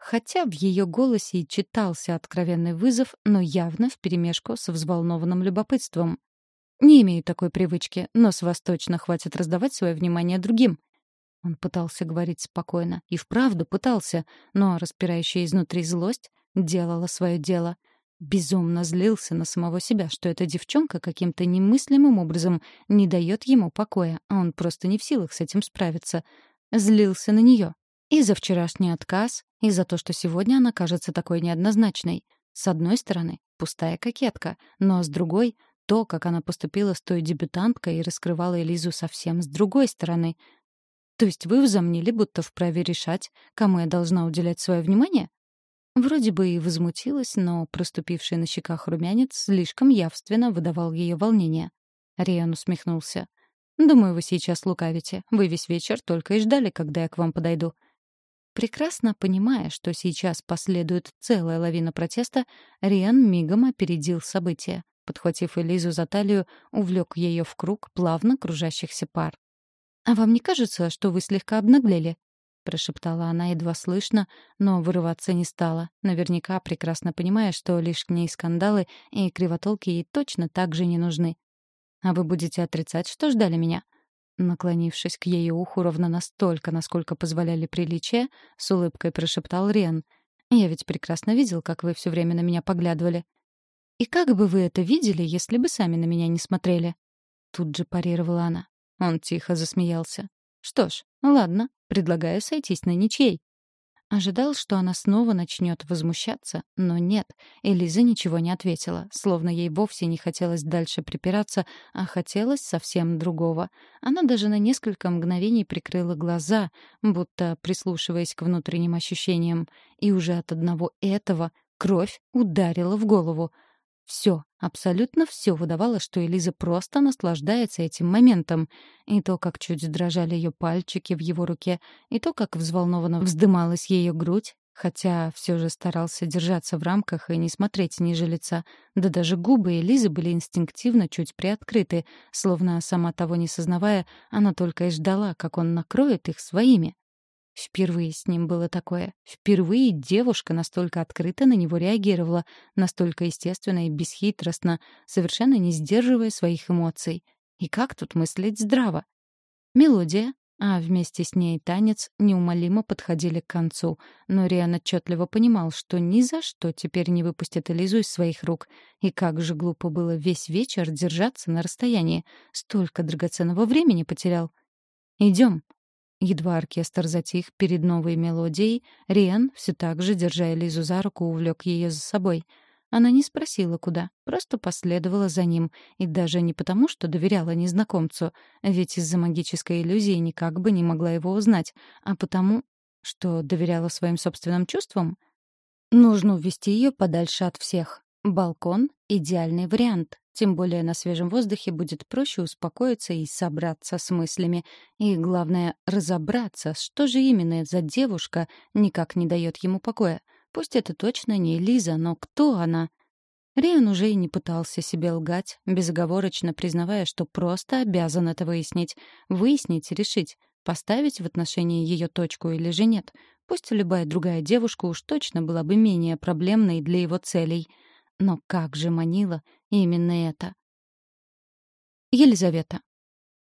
Хотя в ее голосе и читался откровенный вызов, но явно вперемешку со взволнованным любопытством. «Не имею такой привычки, но с вас точно хватит раздавать свое внимание другим». Он пытался говорить спокойно, и вправду пытался, но распирающая изнутри злость делала свое дело — безумно злился на самого себя, что эта девчонка каким-то немыслимым образом не дает ему покоя, а он просто не в силах с этим справиться. Злился на нее. И за вчерашний отказ, и за то, что сегодня она кажется такой неоднозначной. С одной стороны, пустая кокетка, но с другой — то, как она поступила с той дебютанткой и раскрывала Элизу совсем с другой стороны. То есть вы взомнили, будто вправе решать, кому я должна уделять свое внимание? Вроде бы и возмутилась, но проступивший на щеках румянец слишком явственно выдавал ее волнение. Риан усмехнулся. «Думаю, вы сейчас лукавите. Вы весь вечер только и ждали, когда я к вам подойду». Прекрасно понимая, что сейчас последует целая лавина протеста, Риан мигом опередил события. Подхватив Элизу за талию, увлек ее в круг плавно кружащихся пар. «А вам не кажется, что вы слегка обнаглели?» — прошептала она едва слышно, но вырываться не стала, наверняка прекрасно понимая, что лишние скандалы и кривотолки ей точно так же не нужны. «А вы будете отрицать, что ждали меня?» Наклонившись к ее уху ровно настолько, насколько позволяли приличия, с улыбкой прошептал Рен. «Я ведь прекрасно видел, как вы все время на меня поглядывали. И как бы вы это видели, если бы сами на меня не смотрели?» Тут же парировала она. Он тихо засмеялся. «Что ж, ладно, предлагаю сойтись на ничей». Ожидал, что она снова начнет возмущаться, но нет, Элиза ничего не ответила, словно ей вовсе не хотелось дальше припираться, а хотелось совсем другого. Она даже на несколько мгновений прикрыла глаза, будто прислушиваясь к внутренним ощущениям, и уже от одного этого кровь ударила в голову — все, абсолютно все выдавало, что Элиза просто наслаждается этим моментом. И то, как чуть дрожали ее пальчики в его руке, и то, как взволнованно вздымалась ее грудь, хотя все же старался держаться в рамках и не смотреть ниже лица. Да даже губы Элизы были инстинктивно чуть приоткрыты, словно, сама того не сознавая, она только и ждала, как он накроет их своими. Впервые с ним было такое. Впервые девушка настолько открыто на него реагировала, настолько естественно и бесхитростно, совершенно не сдерживая своих эмоций. И как тут мыслить здраво? Мелодия, а вместе с ней танец неумолимо подходили к концу, но Риан отчетливо понимал, что ни за что теперь не выпустит Элизу из своих рук. И как же глупо было весь вечер держаться на расстоянии. Столько драгоценного времени потерял. «Идем». Едва оркестр затих перед новой мелодией, Риан, все так же, держа Элизу за руку, увлек ее за собой — она не спросила, куда, просто последовала за ним, и даже не потому, что доверяла незнакомцу, ведь из-за магической иллюзии никак бы не могла его узнать, а потому, что доверяла своим собственным чувствам. Нужно увести ее подальше от всех. Балкон — идеальный вариант. Тем более на свежем воздухе будет проще успокоиться и собраться с мыслями. И, главное, разобраться, что же именно за девушка никак не дает ему покоя. Пусть это точно не Лиза, но кто она? Риан уже и не пытался себе лгать, безоговорочно признавая, что просто обязан это выяснить. Выяснить и решить, поставить в отношении ее точку или же нет. Пусть любая другая девушка уж точно была бы менее проблемной для его целей. Но как же манила именно это? Елизавета.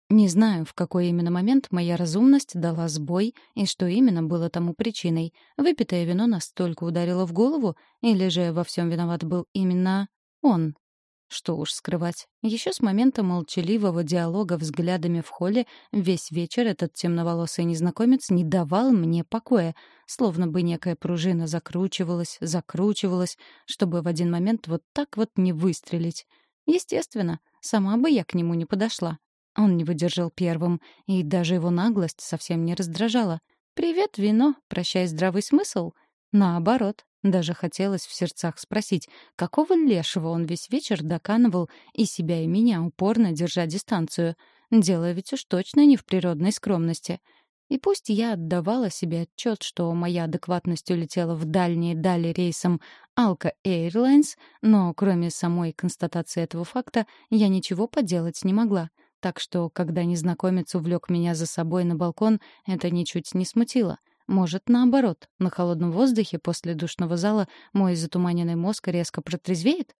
Не знаю, в какой именно момент моя разумность дала сбой и что именно было тому причиной. Выпитое вино настолько ударило в голову, или же во всем виноват был именно он. Что уж скрывать. Еще с момента молчаливого диалога взглядами в холле весь вечер этот темноволосый незнакомец не давал мне покоя, словно бы некая пружина закручивалась, закручивалась, чтобы в один момент вот так вот не выстрелить. Естественно, сама бы я к нему не подошла. Он не выдержал первым, и даже его наглость совсем не раздражала. «Привет, вино, прощай здравый смысл?» Наоборот, даже хотелось в сердцах спросить, какого лешего он весь вечер доканывал и себя, и меня упорно держа дистанцию. Дело ведь уж точно не в природной скромности. И пусть я отдавала себе отчет, что моя адекватность улетела в дальние дали рейсом Alka Airlines, но кроме самой констатации этого факта я ничего поделать не могла — так что, когда незнакомец увлек меня за собой на балкон, это ничуть не смутило. Может, наоборот, на холодном воздухе после душного зала мой затуманенный мозг резко протрезвеет?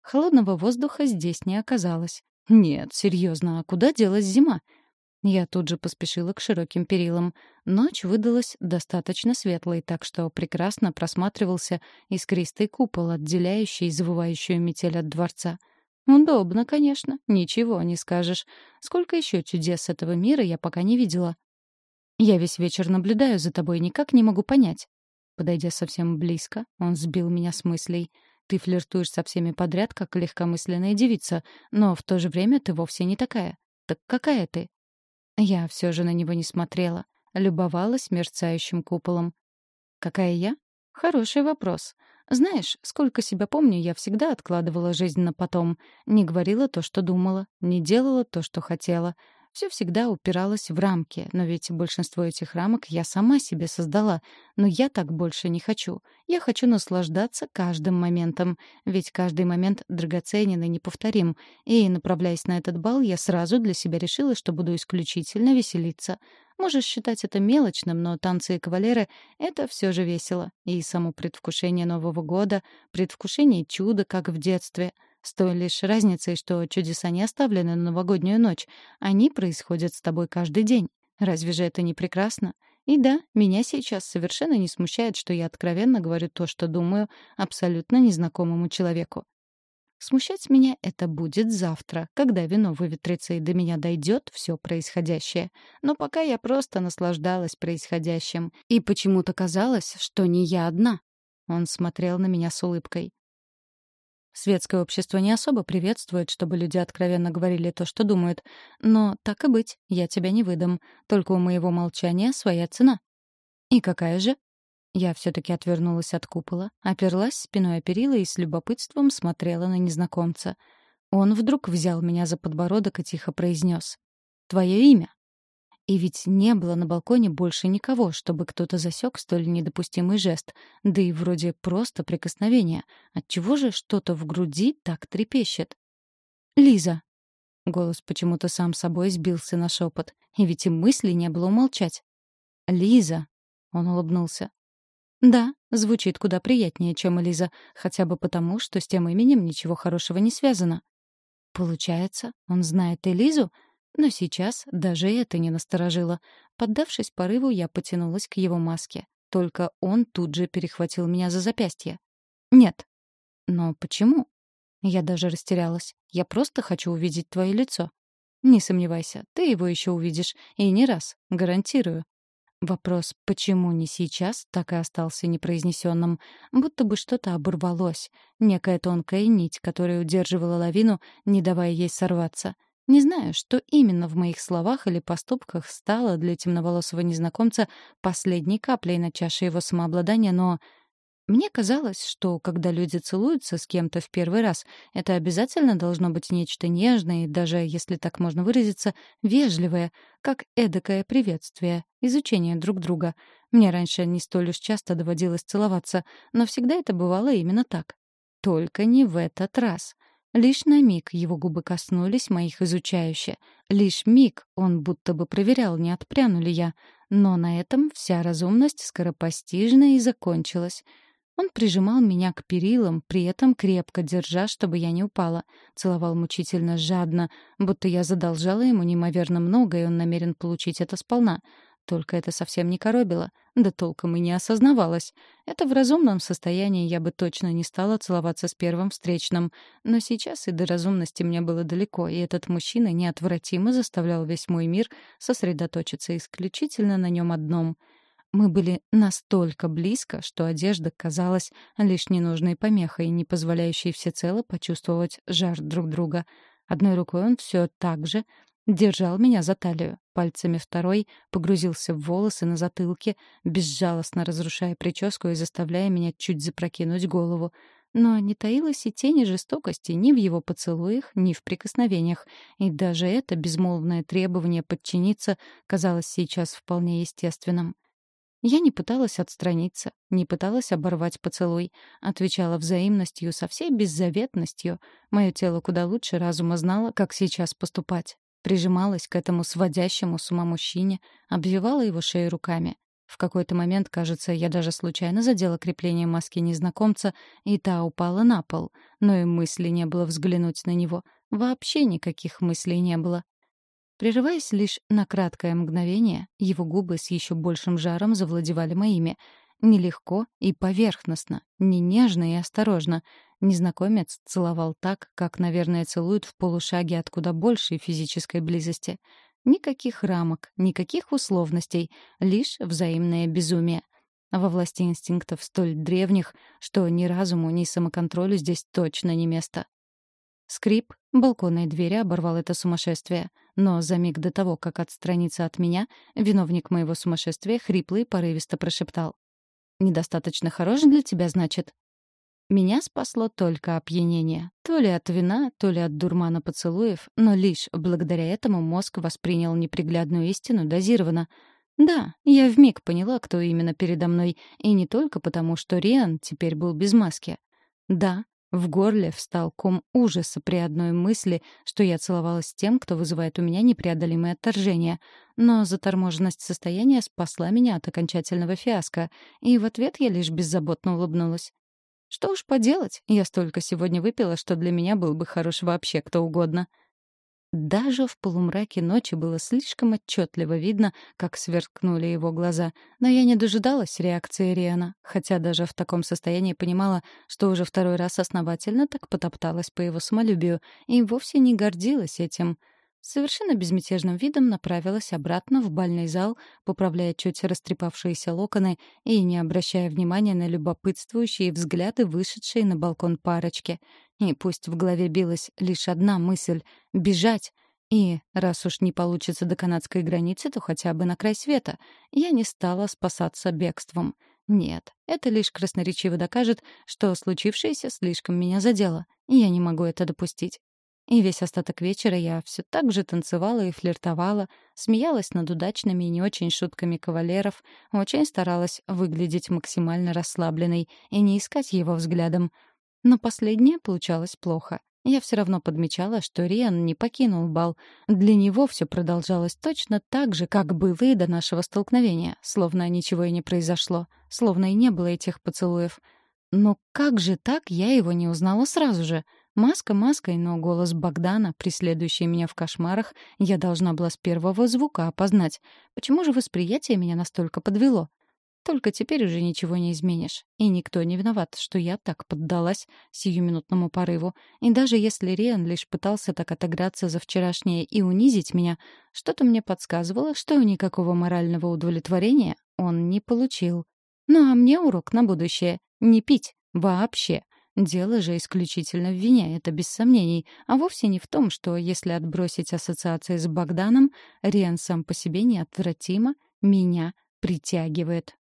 Холодного воздуха здесь не оказалось. Нет, серьезно, а куда делась зима? Я тут же поспешила к широким перилам. Ночь выдалась достаточно светлой, так что прекрасно просматривался искристый купол, отделяющий завывающую метель от дворца — Удобно, конечно, ничего не скажешь. Сколько еще чудес этого мира я пока не видела. Я весь вечер наблюдаю за тобой, никак не могу понять. Подойдя совсем близко, он сбил меня с мыслей. Ты флиртуешь со всеми подряд, как легкомысленная девица, но в то же время ты вовсе не такая. Так какая ты? Я все же на него не смотрела, любовалась мерцающим куполом. Какая я? Хороший вопрос. Знаешь, сколько себя помню, я всегда откладывала жизнь на потом. Не говорила то, что думала, не делала то, что хотела. Все всегда упиралось в рамки, но ведь большинство этих рамок я сама себе создала. Но я так больше не хочу. Я хочу наслаждаться каждым моментом, ведь каждый момент драгоценен и неповторим. И, направляясь на этот бал, я сразу для себя решила, что буду исключительно веселиться. Можешь считать это мелочным, но танцы и кавалеры — это все же весело. И само предвкушение Нового года, предвкушение чуда, как в детстве — с той лишь разницей, что чудеса не оставлены на новогоднюю ночь. Они происходят с тобой каждый день. Разве же это не прекрасно? И да, меня сейчас совершенно не смущает, что я откровенно говорю то, что думаю, абсолютно незнакомому человеку. Смущать меня это будет завтра, когда вино выветрится и до меня дойдет все происходящее. Но пока я просто наслаждалась происходящим. И почему-то казалось, что не я одна. Он смотрел на меня с улыбкой. Светское общество не особо приветствует, чтобы люди откровенно говорили то, что думают. Но так и быть, я тебя не выдам. Только у моего молчания своя цена. И какая же? Я все-таки отвернулась от купола, оперлась спиной о перила и с любопытством смотрела на незнакомца. Он вдруг взял меня за подбородок и тихо произнес. «Твое имя?» И ведь не было на балконе больше никого, чтобы кто-то засек столь недопустимый жест, да и вроде просто прикосновение. Отчего же что-то в груди так трепещет? «Лиза!» Голос почему-то сам собой сбился на шепот, и ведь и мысли не было умолчать. «Лиза!» — он улыбнулся. «Да, звучит куда приятнее, чем Элиза, хотя бы потому, что с тем именем ничего хорошего не связано». Получается, он знает Элизу? Но сейчас даже это не насторожило. Поддавшись порыву, я потянулась к его маске. Только он тут же перехватил меня за запястье. «Нет». «Но почему?» Я даже растерялась. «Я просто хочу увидеть твое лицо». «Не сомневайся, ты его еще увидишь. И не раз. Гарантирую». Вопрос «почему не сейчас?» так и остался непроизнесенным. Будто бы что-то оборвалось. Некая тонкая нить, которая удерживала лавину, не давая ей сорваться. Не знаю, что именно в моих словах или поступках стало для темноволосого незнакомца последней каплей на чаше его самообладания, но мне казалось, что когда люди целуются с кем-то в первый раз, это обязательно должно быть нечто нежное и даже, если так можно выразиться, вежливое, как эдакое приветствие, изучение друг друга. Мне раньше не столь уж часто доводилось целоваться, но всегда это бывало именно так. Только не в этот раз. Лишь на миг его губы коснулись моих изучающе. Лишь миг он будто бы проверял, не отпряну ли я. Но на этом вся разумность скоропостижно и закончилась — он прижимал меня к перилам, при этом крепко держа, чтобы я не упала. Целовал мучительно жадно, будто я задолжала ему неимоверно много, и он намерен получить это сполна. Только это совсем не коробило, да толком и не осознавалось. Это в разумном состоянии я бы точно не стала целоваться с первым встречным. Но сейчас и до разумности мне было далеко, и этот мужчина неотвратимо заставлял весь мой мир сосредоточиться исключительно на нем одном — мы были настолько близко, что одежда казалась лишь ненужной помехой, не позволяющей всецело почувствовать жар друг друга. Одной рукой он все так же держал меня за талию, пальцами второй погрузился в волосы на затылке, безжалостно разрушая прическу и заставляя меня чуть запрокинуть голову. Но не таилось и тени жестокости ни в его поцелуях, ни в прикосновениях, и даже это безмолвное требование подчиниться казалось сейчас вполне естественным. Я не пыталась отстраниться, не пыталась оборвать поцелуй, отвечала взаимностью со всей беззаветностью. Мое тело куда лучше разума знало, как сейчас поступать. Прижималась к этому сводящему с ума мужчине, обвивала его шею руками. В какой-то момент, кажется, я даже случайно задела крепление маски незнакомца, и та упала на пол. Но и мысли не было взглянуть на него. Вообще никаких мыслей не было. Прерываясь лишь на краткое мгновение, его губы с еще большим жаром завладевали моими. Нелегко и поверхностно, не нежно и осторожно. Незнакомец целовал так, как, наверное, целуют в полушаге от куда большей физической близости. Никаких рамок, никаких условностей, лишь взаимное безумие. Во власти инстинктов столь древних, что ни разуму, ни самоконтролю здесь точно не место. Скрип балконной двери оборвал это сумасшествие. Но за миг до того, как отстраниться от меня, виновник моего сумасшествия хрипло и порывисто прошептал. «Недостаточно хорош для тебя, значит?» Меня спасло только опьянение. То ли от вина, то ли от дурмана поцелуев, но лишь благодаря этому мозг воспринял неприглядную истину дозированно. Да, я вмиг поняла, кто именно передо мной, и не только потому, что Риан теперь был без маски. Да, в горле встал ком ужаса при одной мысли, что я целовалась с тем, кто вызывает у меня непреодолимое отторжение. Но заторможенность состояния спасла меня от окончательного фиаско, и в ответ я лишь беззаботно улыбнулась. Что уж поделать, я столько сегодня выпила, что для меня был бы хорош вообще кто угодно. Даже в полумраке ночи было слишком отчетливо видно, как сверкнули его глаза. Но я не дожидалась реакции Риана, хотя даже в таком состоянии понимала, что уже второй раз основательно так потопталась по его самолюбию и вовсе не гордилась этим — совершенно безмятежным видом направилась обратно в бальный зал, поправляя чуть растрепавшиеся локоны и не обращая внимания на любопытствующие взгляды, вышедшие на балкон парочки. И пусть в голове билась лишь одна мысль — бежать. И, раз уж не получится до канадской границы, то хотя бы на край света, я не стала спасаться бегством. Нет, это лишь красноречиво докажет, что случившееся слишком меня задело, я не могу это допустить. И весь остаток вечера я все так же танцевала и флиртовала, смеялась над удачными и не очень шутками кавалеров, очень старалась выглядеть максимально расслабленной и не искать его взглядом. Но последнее получалось плохо. Я все равно подмечала, что Риан не покинул бал. Для него все продолжалось точно так же, как было и до нашего столкновения, словно ничего и не произошло, словно и не было этих поцелуев. Но как же так я его не узнала сразу же? Маска маской, но голос Богдана, преследующий меня в кошмарах, я должна была с первого звука опознать. Почему же восприятие меня настолько подвело? Только теперь уже ничего не изменишь. И никто не виноват, что я так поддалась сиюминутному порыву. И даже если Риан лишь пытался так отыграться за вчерашнее и унизить меня, что-то мне подсказывало, что никакого морального удовлетворения он не получил. Ну а мне урок на будущее — не пить. Вообще. Дело же исключительно в вине, это без сомнений, а вовсе не в том, что, если отбросить ассоциации с Богданом, Риан сам по себе неотвратимо меня притягивает.